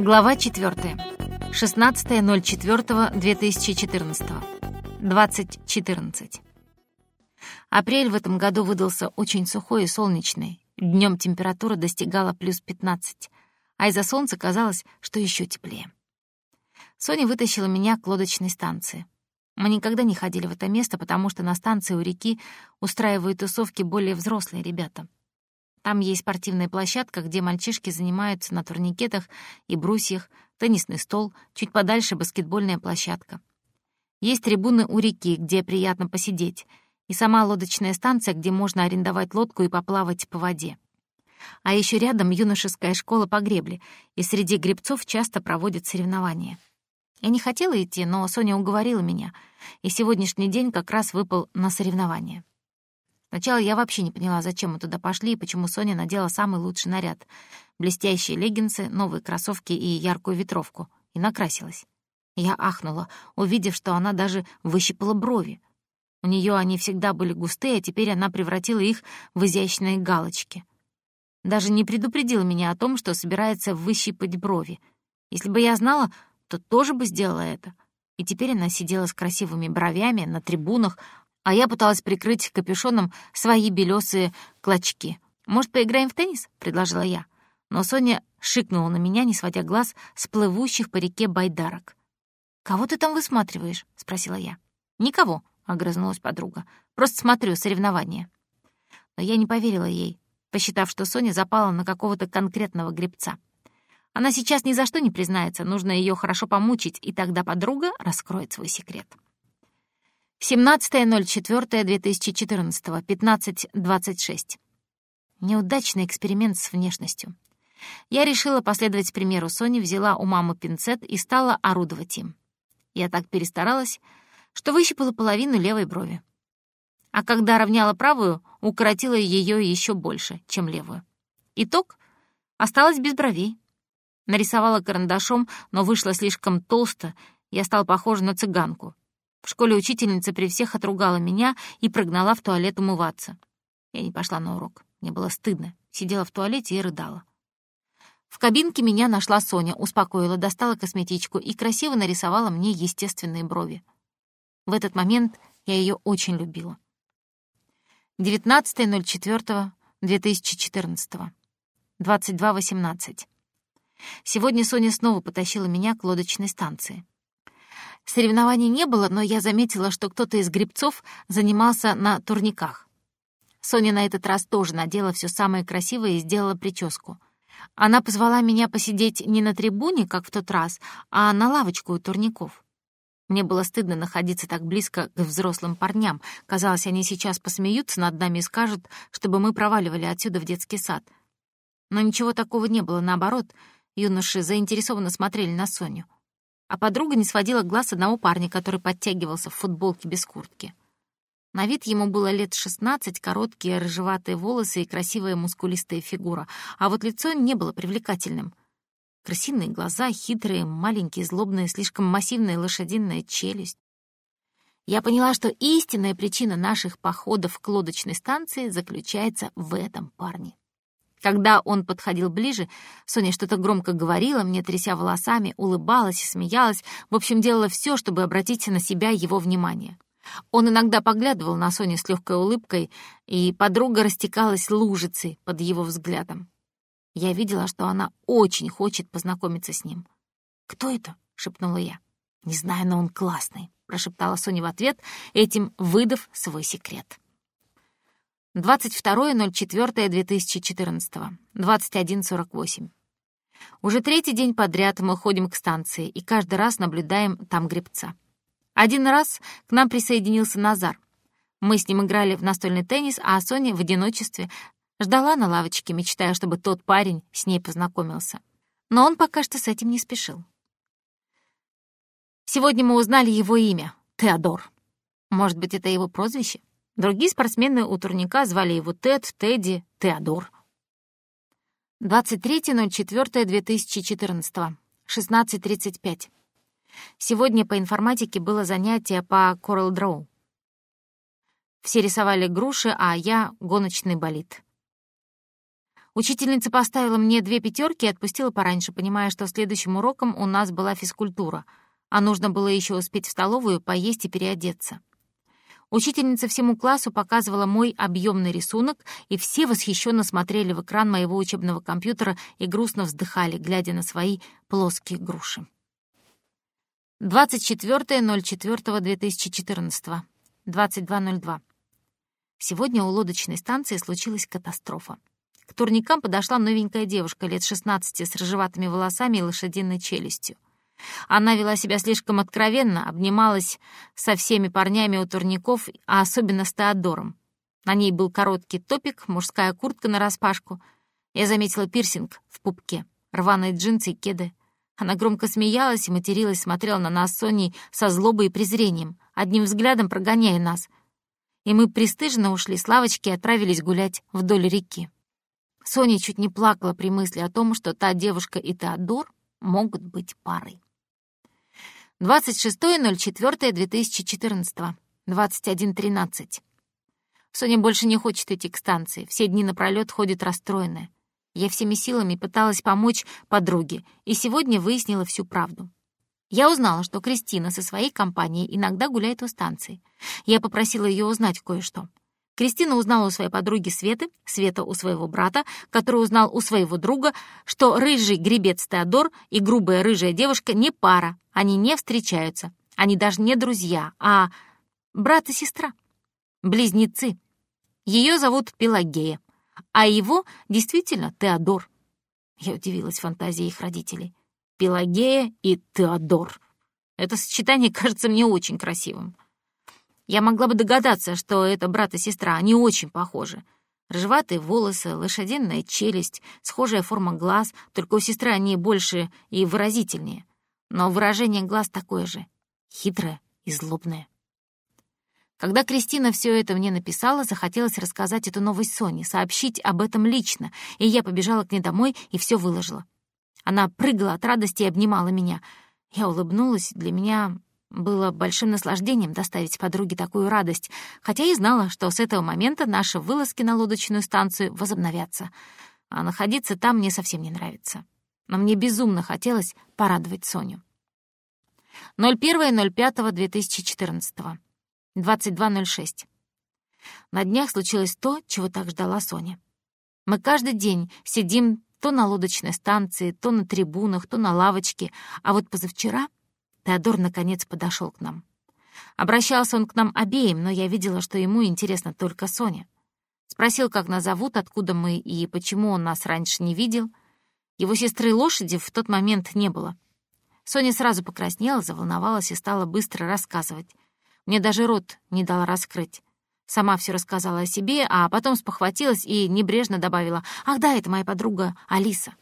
Глава 4. 16.04.2014. 20.14. Апрель в этом году выдался очень сухой и солнечный. Днем температура достигала плюс 15, а из-за солнца казалось, что еще теплее. Соня вытащила меня к лодочной станции. Мы никогда не ходили в это место, потому что на станции у реки устраивают тусовки более взрослые ребята — там есть спортивная площадка, где мальчишки занимаются на турникетах и брусьях, теннисный стол, чуть подальше баскетбольная площадка. Есть трибуны у реки, где приятно посидеть, и сама лодочная станция, где можно арендовать лодку и поплавать по воде. А еще рядом юношеская школа по гребле, и среди гребцов часто проводят соревнования. Я не хотела идти, но Соня уговорила меня, и сегодняшний день как раз выпал на соревнования. Сначала я вообще не поняла, зачем мы туда пошли и почему Соня надела самый лучший наряд. Блестящие леггинсы, новые кроссовки и яркую ветровку. И накрасилась. Я ахнула, увидев, что она даже выщипала брови. У нее они всегда были густые, а теперь она превратила их в изящные галочки. Даже не предупредила меня о том, что собирается выщипать брови. Если бы я знала, то тоже бы сделала это. И теперь она сидела с красивыми бровями на трибунах, а я пыталась прикрыть капюшоном свои белесые клочки. «Может, поиграем в теннис?» — предложила я. Но Соня шикнула на меня, не сводя глаз с плывущих по реке байдарок. «Кого ты там высматриваешь?» — спросила я. «Никого», — огрызнулась подруга. «Просто смотрю соревнования». Но я не поверила ей, посчитав, что Соня запала на какого-то конкретного гребца. Она сейчас ни за что не признается, нужно ее хорошо помучить, и тогда подруга раскроет свой секрет. 17.04.2014, 15.26. Неудачный эксперимент с внешностью. Я решила последовать примеру Сони, взяла у мамы пинцет и стала орудовать им. Я так перестаралась, что выщипала половину левой брови. А когда равняла правую, укоротила ее еще больше, чем левую. Итог — осталась без бровей. Нарисовала карандашом, но вышло слишком толсто, я стала похожа на цыганку. В школе учительница при всех отругала меня и прогнала в туалет умываться. Я не пошла на урок. Мне было стыдно. Сидела в туалете и рыдала. В кабинке меня нашла Соня, успокоила, достала косметичку и красиво нарисовала мне естественные брови. В этот момент я ее очень любила. 19.04.2014. 22.18. Сегодня Соня снова потащила меня к лодочной станции. Соревнований не было, но я заметила, что кто-то из грибцов занимался на турниках. Соня на этот раз тоже надела все самое красивое и сделала прическу. Она позвала меня посидеть не на трибуне, как в тот раз, а на лавочку у турников. Мне было стыдно находиться так близко к взрослым парням. Казалось, они сейчас посмеются над нами и скажут, чтобы мы проваливали отсюда в детский сад. Но ничего такого не было, наоборот, юноши заинтересованно смотрели на Соню а подруга не сводила глаз одного парня, который подтягивался в футболке без куртки. На вид ему было лет шестнадцать, короткие рыжеватые волосы и красивая мускулистая фигура, а вот лицо не было привлекательным. Красивые глаза, хитрые, маленькие, злобные, слишком массивная лошадиная челюсть. Я поняла, что истинная причина наших походов к лодочной станции заключается в этом парне. Когда он подходил ближе, Соня что-то громко говорила, мне тряся волосами, улыбалась и смеялась, в общем, делала все, чтобы обратить на себя его внимание. Он иногда поглядывал на Соню с легкой улыбкой, и подруга растекалась лужицей под его взглядом. Я видела, что она очень хочет познакомиться с ним. «Кто это?» — шепнула я. «Не знаю, но он классный», — прошептала Соня в ответ, этим выдав свой секрет. 22.04.2014, 21.48. Уже третий день подряд мы ходим к станции и каждый раз наблюдаем там гребца. Один раз к нам присоединился Назар. Мы с ним играли в настольный теннис, а Соня в одиночестве ждала на лавочке, мечтая, чтобы тот парень с ней познакомился. Но он пока что с этим не спешил. Сегодня мы узнали его имя — Теодор. Может быть, это его прозвище? Другие спортсмены у турника звали его Тед, Тедди, Теодор. 23.04.2014, 16.35. Сегодня по информатике было занятие по Coral Draw. Все рисовали груши, а я — гоночный болид. Учительница поставила мне две пятерки и отпустила пораньше, понимая, что следующим уроком у нас была физкультура, а нужно было еще успеть в столовую, поесть и переодеться. Учительница всему классу показывала мой объемный рисунок, и все восхищенно смотрели в экран моего учебного компьютера и грустно вздыхали, глядя на свои плоские груши. 24.04.2014. 22.02. Сегодня у лодочной станции случилась катастрофа. К турникам подошла новенькая девушка лет 16 с рыжеватыми волосами и лошадиной челюстью. Она вела себя слишком откровенно, обнималась со всеми парнями у турников, а особенно с Теодором. На ней был короткий топик, мужская куртка нараспашку. Я заметила пирсинг в пупке, рваные джинсы и кеды. Она громко смеялась и материлась, смотрела на нас с со злобой и презрением, одним взглядом прогоняя нас. И мы пристыженно ушли с лавочки и отправились гулять вдоль реки. Соня чуть не плакала при мысли о том, что та девушка и Теодор могут быть парой. 26.04.2014, 21.13. Соня больше не хочет идти к станции, все дни напролёт ходит расстроенная. Я всеми силами пыталась помочь подруге, и сегодня выяснила всю правду. Я узнала, что Кристина со своей компанией иногда гуляет у станции. Я попросила ее узнать кое-что. Кристина узнала у своей подруги Светы, Света у своего брата, который узнал у своего друга, что рыжий гребец Теодор и грубая рыжая девушка не пара, они не встречаются, они даже не друзья, а брат и сестра, близнецы. Ее зовут Пелагея, а его действительно Теодор. Я удивилась фантазии их родителей. Пелагея и Теодор. Это сочетание кажется мне очень красивым. Я могла бы догадаться, что это брат и сестра, они очень похожи. Рыжеватые волосы, лошадиная челюсть, схожая форма глаз, только у сестры они больше и выразительнее. Но выражение глаз такое же, хитрое и злобное. Когда Кристина все это мне написала, захотелось рассказать эту новость Соне, сообщить об этом лично, и я побежала к ней домой и все выложила. Она прыгала от радости и обнимала меня. Я улыбнулась, для меня было большим наслаждением доставить подруге такую радость, хотя и знала, что с этого момента наши вылазки на лодочную станцию возобновятся. А находиться там мне совсем не нравится. Но мне безумно хотелось порадовать Соню. 01.05.2014. 22.06. На днях случилось то, чего так ждала Соня. Мы каждый день сидим то на лодочной станции, то на трибунах, то на лавочке, а вот позавчера — Теодор наконец подошел к нам. Обращался он к нам обеим, но я видела, что ему интересна только Соня. Спросил, как нас зовут, откуда мы и почему он нас раньше не видел. Его сестры лошади в тот момент не было. Соня сразу покраснела, заволновалась и стала быстро рассказывать. Мне даже рот не дала раскрыть. Сама все рассказала о себе, а потом спохватилась и небрежно добавила, «Ах да, это моя подруга Алиса».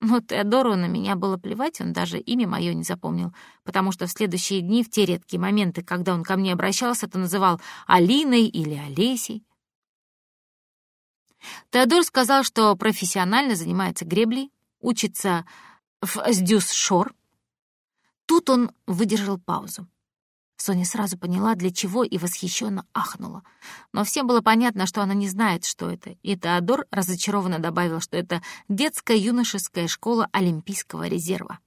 Но Теодору на меня было плевать, он даже имя мое не запомнил, потому что в следующие дни, в те редкие моменты, когда он ко мне обращался, то называл Алиной или Олесей. Теодор сказал, что профессионально занимается греблей, учится в Сдюс-Шор. Тут он выдержал паузу. Соня сразу поняла, для чего, и восхищенно ахнула. Но всем было понятно, что она не знает, что это, и Теодор разочарованно добавил, что это детская юношеская школа Олимпийского резерва.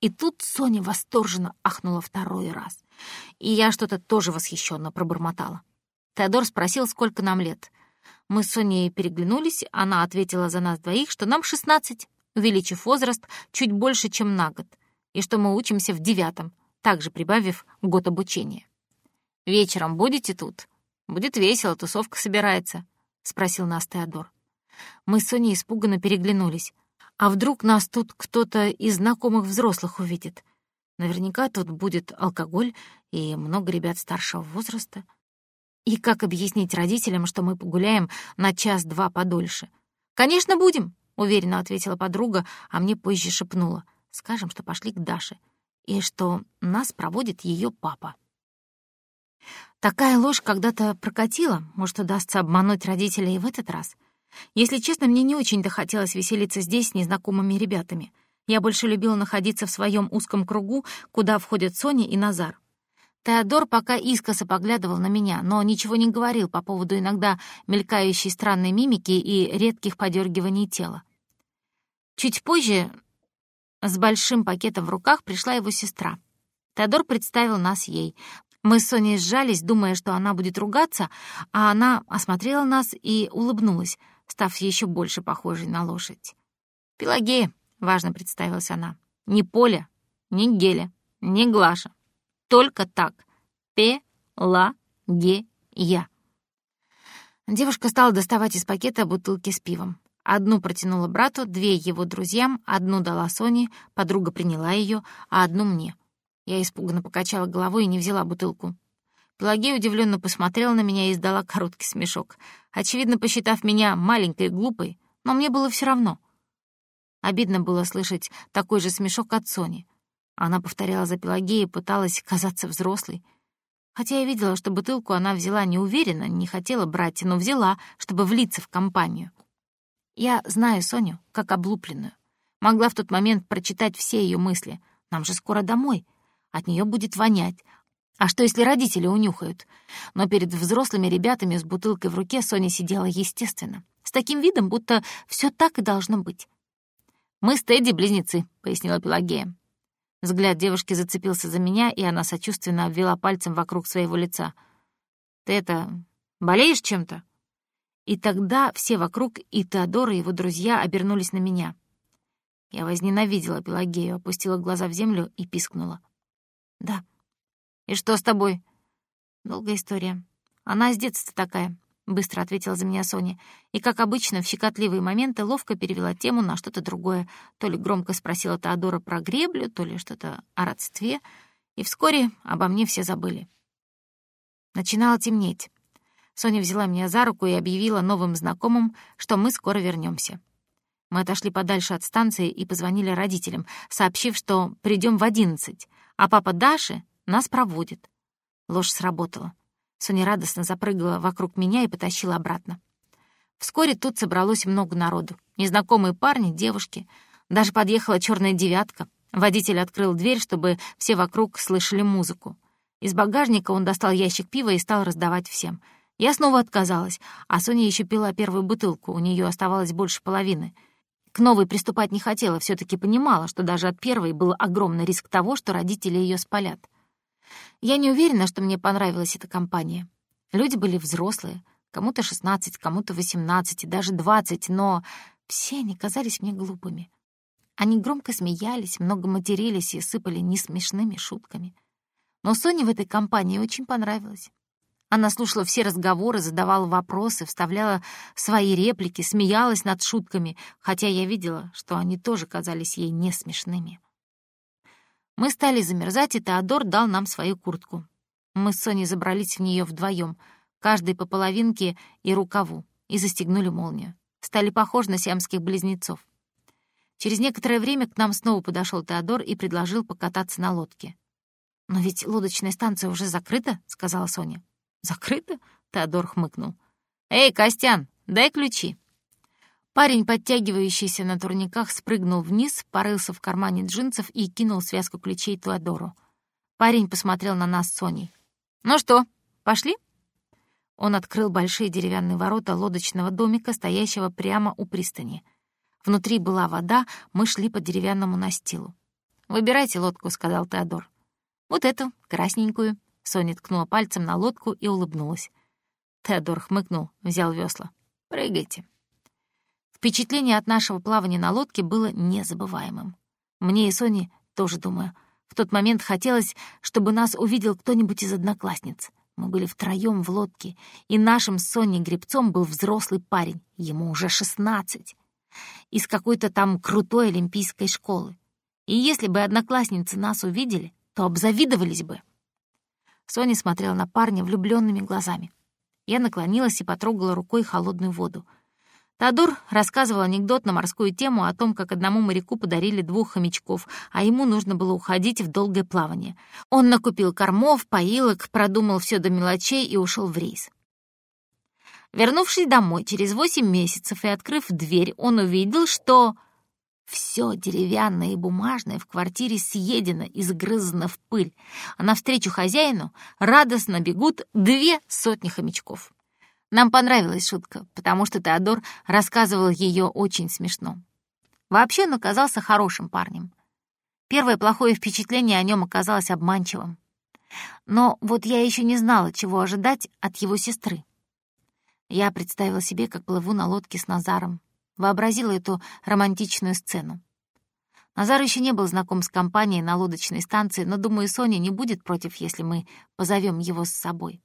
И тут Соня восторженно ахнула второй раз. И я что-то тоже восхищенно пробормотала. Теодор спросил, сколько нам лет. Мы с Соней переглянулись, она ответила за нас двоих, что нам 16, увеличив возраст чуть больше, чем на год, и что мы учимся в девятом, также прибавив год обучения. «Вечером будете тут? Будет весело, тусовка собирается», — спросил нас Теодор. Мы с Соней испуганно переглянулись. А вдруг нас тут кто-то из знакомых взрослых увидит? Наверняка тут будет алкоголь и много ребят старшего возраста. И как объяснить родителям, что мы погуляем на час-два подольше? «Конечно, будем», — уверенно ответила подруга, а мне позже шепнула. «Скажем, что пошли к Даше и что нас проводит ее папа. Такая ложь когда-то прокатила, может, удастся обмануть родителей и в этот раз. Если честно, мне не очень-то хотелось веселиться здесь с незнакомыми ребятами. Я больше любила находиться в своем узком кругу, куда входят Соня и Назар. Теодор пока искоса поглядывал на меня, но ничего не говорил по поводу иногда мелькающей странной мимики и редких подергиваний тела. Чуть позже с большим пакетом в руках пришла его сестра. Теодор представил нас ей. Мы с Соней сжались, думая, что она будет ругаться, а она осмотрела нас и улыбнулась, став еще больше похожей на лошадь. «Пелагея», — важно представилась она, — «не Поля, не Геля, не Глаша, только так. Пе-ла-ге-я. Девушка стала доставать из пакета бутылки с пивом. Одну протянула брату, две его друзьям, одну дала Соне, подруга приняла ее, а одну мне. Я испуганно покачала головой и не взяла бутылку. Пелагея удивленно посмотрела на меня и издала короткий смешок, очевидно, посчитав меня маленькой и глупой, но мне было все равно. Обидно было слышать такой же смешок от Сони. Она повторяла за Пелагеей, пыталась казаться взрослой. Хотя я видела, что бутылку она взяла неуверенно, не хотела брать, но взяла, чтобы влиться в компанию. Я знаю Соню как облупленную. Могла в тот момент прочитать все ее мысли. Нам же скоро домой. От нее будет вонять. А что, если родители унюхают? Но перед взрослыми ребятами с бутылкой в руке Соня сидела естественно, с таким видом, будто все так и должно быть. «Мы с Тедди близнецы», — пояснила Пелагея. Взгляд девушки зацепился за меня, и она сочувственно обвела пальцем вокруг своего лица. «Ты это... болеешь чем-то?» И тогда все вокруг, и Теодор, и его друзья обернулись на меня. Я возненавидела Пелагею, опустила глаза в землю и пискнула. «Да». «И что с тобой?» «Долгая история. Она с детства такая. Быстро ответила за меня Соня. И, как обычно, в щекотливые моменты ловко перевела тему на что-то другое. То ли громко спросила Теодора про греблю, то ли что-то о родстве. И вскоре обо мне все забыли. Начинало темнеть. Соня взяла меня за руку и объявила новым знакомым, что мы скоро вернемся. Мы отошли подальше от станции и позвонили родителям, сообщив, что придем в одиннадцать, а папа Даши нас проводит. Ложь сработала. Соня радостно запрыгала вокруг меня и потащила обратно. Вскоре тут собралось много народу. Незнакомые парни, девушки. Даже подъехала черная девятка. Водитель открыл дверь, чтобы все вокруг слышали музыку. Из багажника он достал ящик пива и стал раздавать всем. Я снова отказалась, а Соня еще пила первую бутылку, у нее оставалось больше половины. К новой приступать не хотела, все таки понимала, что даже от первой был огромный риск того, что родители ее спалят. Я не уверена, что мне понравилась эта компания. Люди были взрослые, кому-то 16, кому-то 18 и даже 20, но все они казались мне глупыми. Они громко смеялись, много матерились и сыпали несмешными шутками. Но Соне в этой компании очень понравилось. Она слушала все разговоры, задавала вопросы, вставляла свои реплики, смеялась над шутками, хотя я видела, что они тоже казались ей не смешными. Мы стали замерзать, и Теодор дал нам свою куртку. Мы с Соней забрались в нее вдвоем, каждый по половинке и рукаву, и застегнули молнию. Стали похожи на сиамских близнецов. Через некоторое время к нам снова подошел Теодор и предложил покататься на лодке. «Но ведь лодочная станция уже закрыта», — сказала Соня. «Закрыта?» — Теодор хмыкнул. «Эй, Костян, дай ключи». Парень, подтягивающийся на турниках, спрыгнул вниз, порылся в кармане джинсов и кинул связку ключей Туадору. Парень посмотрел на нас с Соней. «Ну что, пошли?» Он открыл большие деревянные ворота лодочного домика, стоящего прямо у пристани. Внутри была вода, мы шли по деревянному настилу. «Выбирайте лодку», — сказал Теодор. «Вот эту, красненькую». Соня ткнула пальцем на лодку и улыбнулась. Теодор хмыкнул, взял весла. «Прыгайте». Впечатление от нашего плавания на лодке было незабываемым. Мне и Соне тоже, думаю, в тот момент хотелось, чтобы нас увидел кто-нибудь из одноклассниц. Мы были втроём в лодке, и нашим с Соней гребцом был взрослый парень, ему уже шестнадцать, из какой-то там крутой олимпийской школы. И если бы одноклассницы нас увидели, то обзавидовались бы. Соня смотрела на парня влюбленными глазами. Я наклонилась и потрогала рукой холодную воду — Тадур рассказывал анекдот на морскую тему о том, как одному моряку подарили двух хомячков, а ему нужно было уходить в долгое плавание. Он накупил кормов, поилок, продумал все до мелочей и ушел в рейс. Вернувшись домой через восемь месяцев и открыв дверь, он увидел, что Все деревянное и бумажное в квартире съедено и сгрызано в пыль, а навстречу хозяину радостно бегут две сотни хомячков. Нам понравилась шутка, потому что Теодор рассказывал ее очень смешно. Вообще он оказался хорошим парнем. Первое плохое впечатление о нем оказалось обманчивым. Но вот я еще не знала, чего ожидать от его сестры. Я представила себе, как плыву на лодке с Назаром, вообразила эту романтичную сцену. Назар еще не был знаком с компанией на лодочной станции, но, думаю, Соня не будет против, если мы позовем его с собой.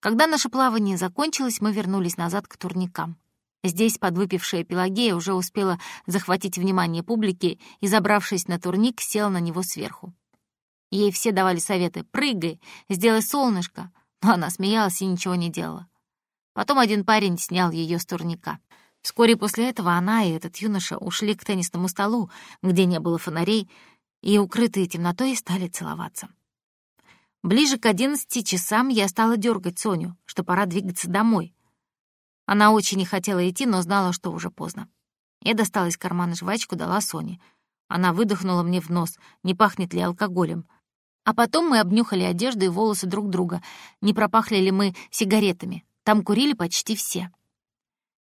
Когда наше плавание закончилось, мы вернулись назад к турникам. Здесь подвыпившая Пелагея уже успела захватить внимание публики и, забравшись на турник, села на него сверху. Ей все давали советы «прыгай», «сделай солнышко», но она смеялась и ничего не делала. Потом один парень снял ее с турника. Вскоре после этого она и этот юноша ушли к теннисному столу, где не было фонарей, и, укрытые темнотой, стали целоваться. Ближе к одиннадцати часам я стала дергать Соню, что пора двигаться домой. Она очень не хотела идти, но знала, что уже поздно. Я достала из кармана жвачку, дала Соне. Она выдохнула мне в нос, не пахнет ли алкоголем. А потом мы обнюхали одежду и волосы друг друга, не пропахли ли мы сигаретами. Там курили почти все.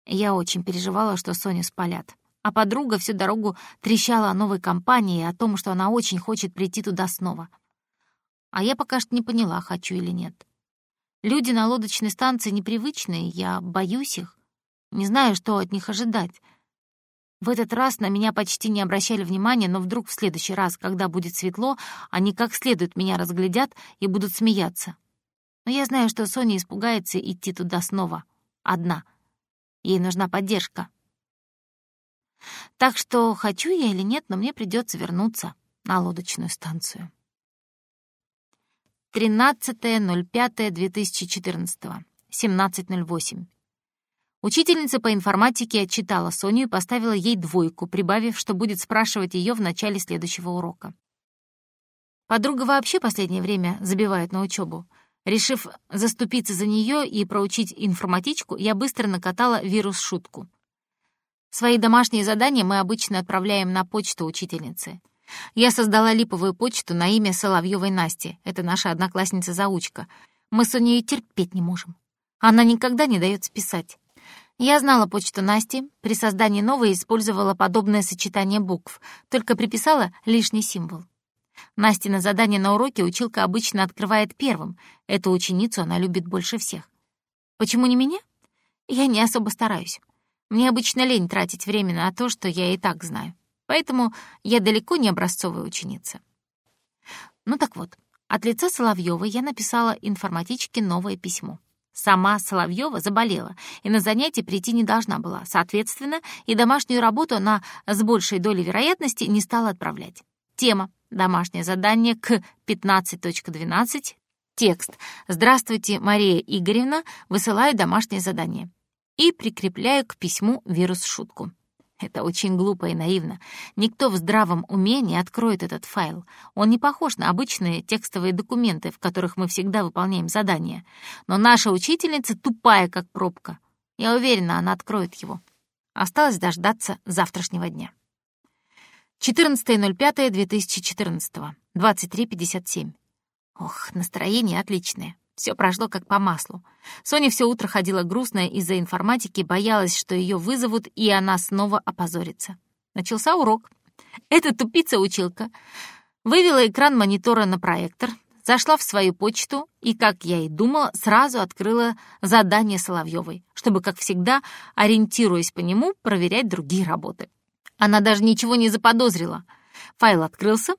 Я очень переживала, что Соню спалят. А подруга всю дорогу трещала о новой компании и о том, что она очень хочет прийти туда снова. А я пока что не поняла, хочу или нет. Люди на лодочной станции непривычные, я боюсь их. Не знаю, что от них ожидать. В этот раз на меня почти не обращали внимания, но вдруг в следующий раз, когда будет светло, они как следует меня разглядят и будут смеяться. Но я знаю, что Соня испугается идти туда снова. Одна. Ей нужна поддержка. Так что хочу я или нет, но мне придется вернуться на лодочную станцию. 13.05.2014, 17.08. Учительница по информатике отчитала Соню и поставила ей двойку, прибавив, что будет спрашивать ее в начале следующего урока. Подруга вообще последнее время забивает на учебу. Решив заступиться за нее и проучить информатичку, я быстро накатала вирус-шутку. Свои домашние задания мы обычно отправляем на почту учительницы. Я создала липовую почту на имя Соловьевой Насти. Это наша одноклассница-заучка. Мы с ней терпеть не можем. Она никогда не дает списать. Я знала почту Насти, при создании новой использовала подобное сочетание букв, только приписала лишний символ. Настя на задание на уроке училка обычно открывает первым. Эту ученицу она любит больше всех. Почему не меня? Я не особо стараюсь. Мне обычно лень тратить время на то, что я и так знаю. Поэтому я далеко не образцовая ученица. Ну так вот, от лица Соловьёвой я написала информатичке новое письмо. Сама Соловьева заболела и на занятие прийти не должна была. Соответственно, и домашнюю работу она с большей долей вероятности не стала отправлять. Тема Домашнее задание к 15.12. Текст. «Здравствуйте, Мария Игоревна. Высылаю домашнее задание». И прикрепляю к письму вирус-шутку. Это очень глупо и наивно. Никто в здравом уме не откроет этот файл. Он не похож на обычные текстовые документы, в которых мы всегда выполняем задания. Но наша учительница тупая, как пробка. Я уверена, она откроет его. Осталось дождаться завтрашнего дня. 14.05.2014, 23.57. Ох, настроение отличное. Все прошло как по маслу. Соня все утро ходила грустная из-за информатики, боялась, что ее вызовут, и она снова опозорится. Начался урок. Эта тупица-училка вывела экран монитора на проектор, зашла в свою почту и, как я и думала, сразу открыла задание Соловьевой, чтобы, как всегда, ориентируясь по нему, проверять другие работы. Она даже ничего не заподозрила. Файл открылся,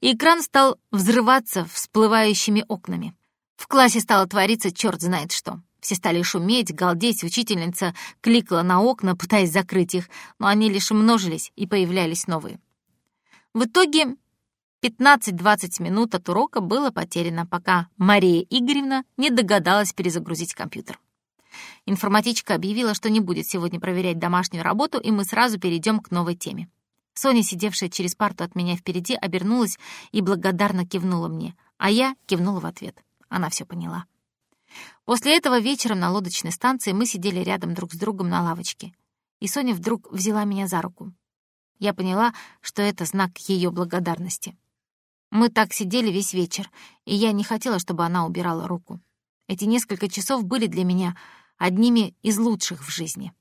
и экран стал взрываться всплывающими окнами. В классе стало твориться черт знает что. Все стали шуметь, галдеть, учительница кликала на окна, пытаясь закрыть их, но они лишь множились, и появлялись новые. В итоге 15-20 минут от урока было потеряно, пока Мария Игоревна не догадалась перезагрузить компьютер. Информатичка объявила, что не будет сегодня проверять домашнюю работу, и мы сразу перейдем к новой теме. Соня, сидевшая через парту от меня впереди, обернулась и благодарно кивнула мне, а я кивнула в ответ. Она все поняла. После этого вечером на лодочной станции мы сидели рядом друг с другом на лавочке. И Соня вдруг взяла меня за руку. Я поняла, что это знак ее благодарности. Мы так сидели весь вечер, и я не хотела, чтобы она убирала руку. Эти несколько часов были для меня одними из лучших в жизни.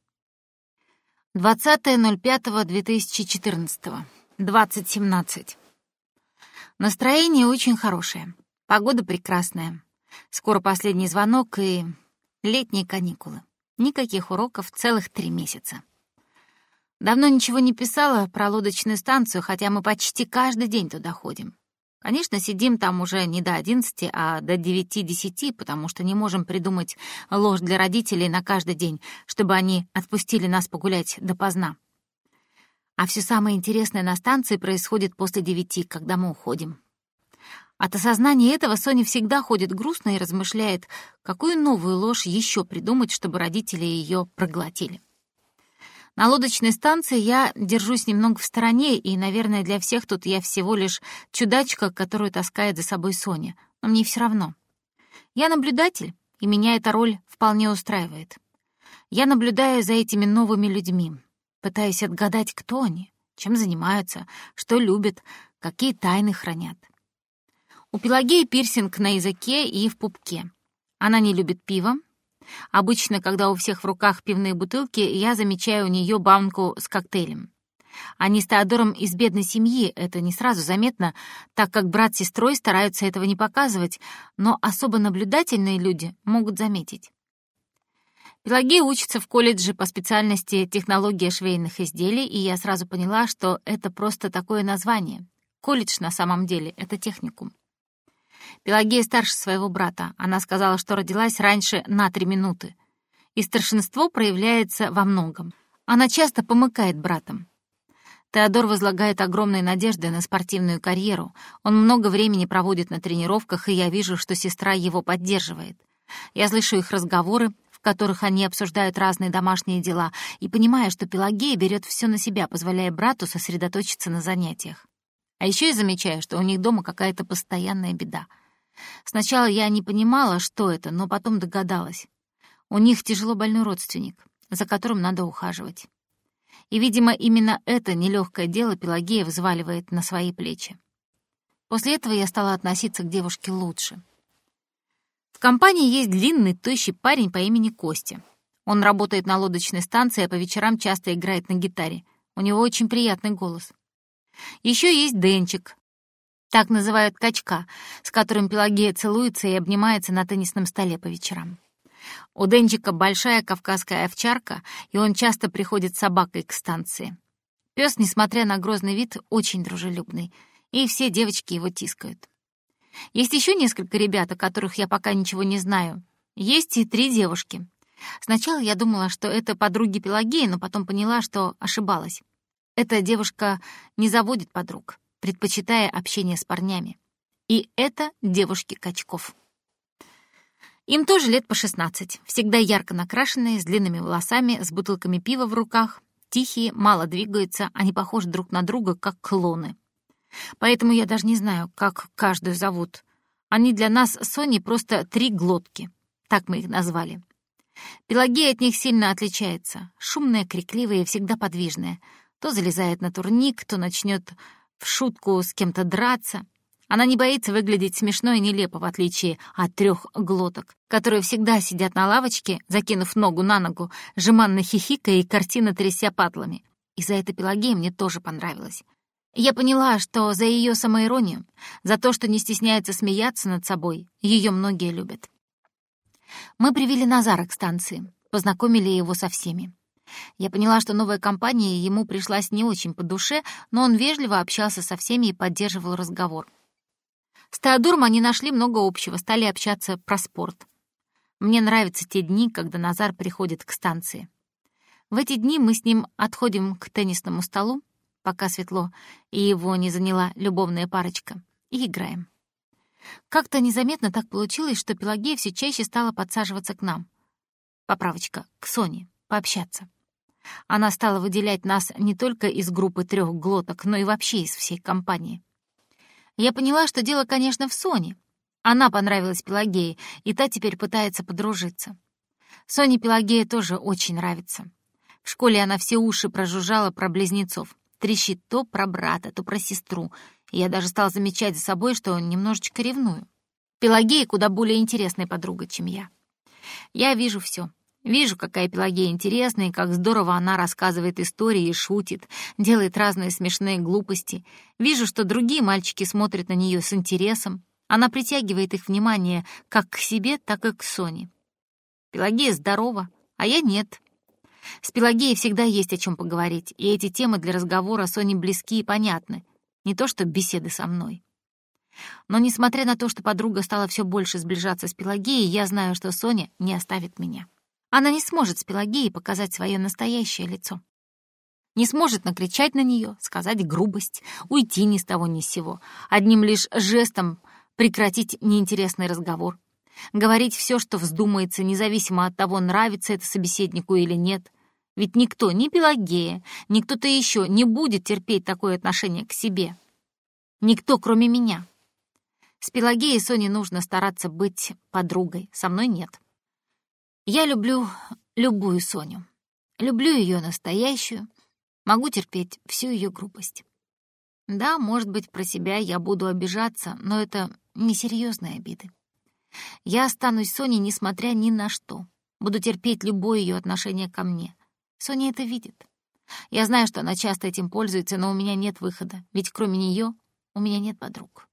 20.05.2014. 20.17. Настроение очень хорошее. Погода прекрасная. Скоро последний звонок и летние каникулы. Никаких уроков целых три месяца. Давно ничего не писала про лодочную станцию, хотя мы почти каждый день туда ходим. Конечно, сидим там уже не до одиннадцати, а до девяти-десяти, потому что не можем придумать ложь для родителей на каждый день, чтобы они отпустили нас погулять допоздна. А все самое интересное на станции происходит после девяти, когда мы уходим. От осознания этого Соня всегда ходит грустно и размышляет, какую новую ложь еще придумать, чтобы родители ее проглотили. На лодочной станции я держусь немного в стороне, и, наверное, для всех тут я всего лишь чудачка, которую таскает за собой Соня. Но мне все равно. Я наблюдатель, и меня эта роль вполне устраивает. Я наблюдаю за этими новыми людьми, пытаясь отгадать, кто они, чем занимаются, что любят, какие тайны хранят. У Пелагеи пирсинг на языке и в пупке. Она не любит пиво. Обычно, когда у всех в руках пивные бутылки, я замечаю у нее банку с коктейлем. Они с Теодором из бедной семьи, это не сразу заметно, так как брат с сестрой стараются этого не показывать, но особо наблюдательные люди могут заметить. Пелагея учится в колледже по специальности технология швейных изделий, и я сразу поняла, что это просто такое название. Колледж на самом деле — это техникум. Пелагея старше своего брата. Она сказала, что родилась раньше на три минуты. И старшинство проявляется во многом. Она часто помыкает братом. Теодор возлагает огромные надежды на спортивную карьеру. Он много времени проводит на тренировках, и я вижу, что сестра его поддерживает. Я слышу их разговоры, в которых они обсуждают разные домашние дела, и понимаю, что Пелагея берет все на себя, позволяя брату сосредоточиться на занятиях. А еще я замечаю, что у них дома какая-то постоянная беда. Сначала я не понимала, что это, но потом догадалась. У них тяжело больной родственник, за которым надо ухаживать. И, видимо, именно это нелегкое дело Пелагея взваливает на свои плечи. После этого я стала относиться к девушке лучше. В компании есть длинный, тощий парень по имени Костя. Он работает на лодочной станции, а по вечерам часто играет на гитаре. У него очень приятный голос. Еще есть Денчик. Так называют качка, с которым Пелагея целуется и обнимается на теннисном столе по вечерам. У Денчика большая кавказская овчарка, и он часто приходит с собакой к станции. Пес, несмотря на грозный вид, очень дружелюбный, и все девочки его тискают. Есть еще несколько ребят, о которых я пока ничего не знаю. Есть и три девушки. Сначала я думала, что это подруги Пелагеи, но потом поняла, что ошибалась. Эта девушка не заводит подруг, предпочитая общение с парнями. И это девушки Качков. Им тоже лет по 16, всегда ярко накрашенные, с длинными волосами, с бутылками пива в руках, тихие, мало двигаются, они похожи друг на друга, как клоны. Поэтому я даже не знаю, как каждую зовут. Они для нас с Соней просто три глотки. Так мы их назвали. Пелагея от них сильно отличается. Шумная, крикливая и всегда подвижная. То залезает на турник, то начнет в шутку с кем-то драться. Она не боится выглядеть смешно и нелепо, в отличие от трех глоток, которые всегда сидят на лавочке, закинув ногу на ногу, жеманно хихикая и картина тряся патлами. И за это Пелагея мне тоже понравилась. Я поняла, что за ее самоиронию, за то, что не стесняется смеяться над собой, ее многие любят. Мы привели Назара к станции, познакомили его со всеми. Я поняла, что новая компания ему пришлась не очень по душе, но он вежливо общался со всеми и поддерживал разговор. С Теодором они нашли много общего, стали общаться про спорт. Мне нравятся те дни, когда Назар приходит к станции. В эти дни мы с ним отходим к теннисному столу, пока светло, и его не заняла любовная парочка, и играем. Как-то незаметно так получилось, что Пелагея все чаще стала подсаживаться к нам. Поправочка, к Соне, пообщаться. Она стала выделять нас не только из группы трех глоток, но и вообще из всей компании. Я поняла, что дело, конечно, в Соне. Она понравилась Пелагее, и та теперь пытается подружиться. Соне Пелагея тоже очень нравится. В школе она все уши прожужжала про близнецов. Трещит то про брата, то про сестру. Я даже стал замечать за собой, что немножечко ревную. Пелагея куда более интересная подруга, чем я. Я вижу все. Вижу, какая Пелагея интересная, и как здорово она рассказывает истории и шутит, делает разные смешные глупости. Вижу, что другие мальчики смотрят на нее с интересом. Она притягивает их внимание как к себе, так и к Соне. Пелагея здорова, а я нет. С Пелагеей всегда есть о чем поговорить, и эти темы для разговора Соне близки и понятны, не то что беседы со мной. Но несмотря на то, что подруга стала все больше сближаться с Пелагеей, я знаю, что Соня не оставит меня. Она не сможет с Пелагеей показать свое настоящее лицо. Не сможет накричать на нее, сказать грубость, уйти ни с того ни с сего, одним лишь жестом прекратить неинтересный разговор. Говорить все, что вздумается, независимо от того, нравится это собеседнику или нет. Ведь никто, ни Пелагея, ни кто-то еще не будет терпеть такое отношение к себе. Никто, кроме меня. С Пелагеей Соне нужно стараться быть подругой, со мной нет. Я люблю любую Соню. Люблю ее настоящую, могу терпеть всю ее грубость. Да, может быть, про себя я буду обижаться, но это несерьезные обиды. Я останусь Соней, несмотря ни на что. Буду терпеть любое ее отношение ко мне. Соня это видит. Я знаю, что она часто этим пользуется, но у меня нет выхода, ведь кроме нее у меня нет подруг.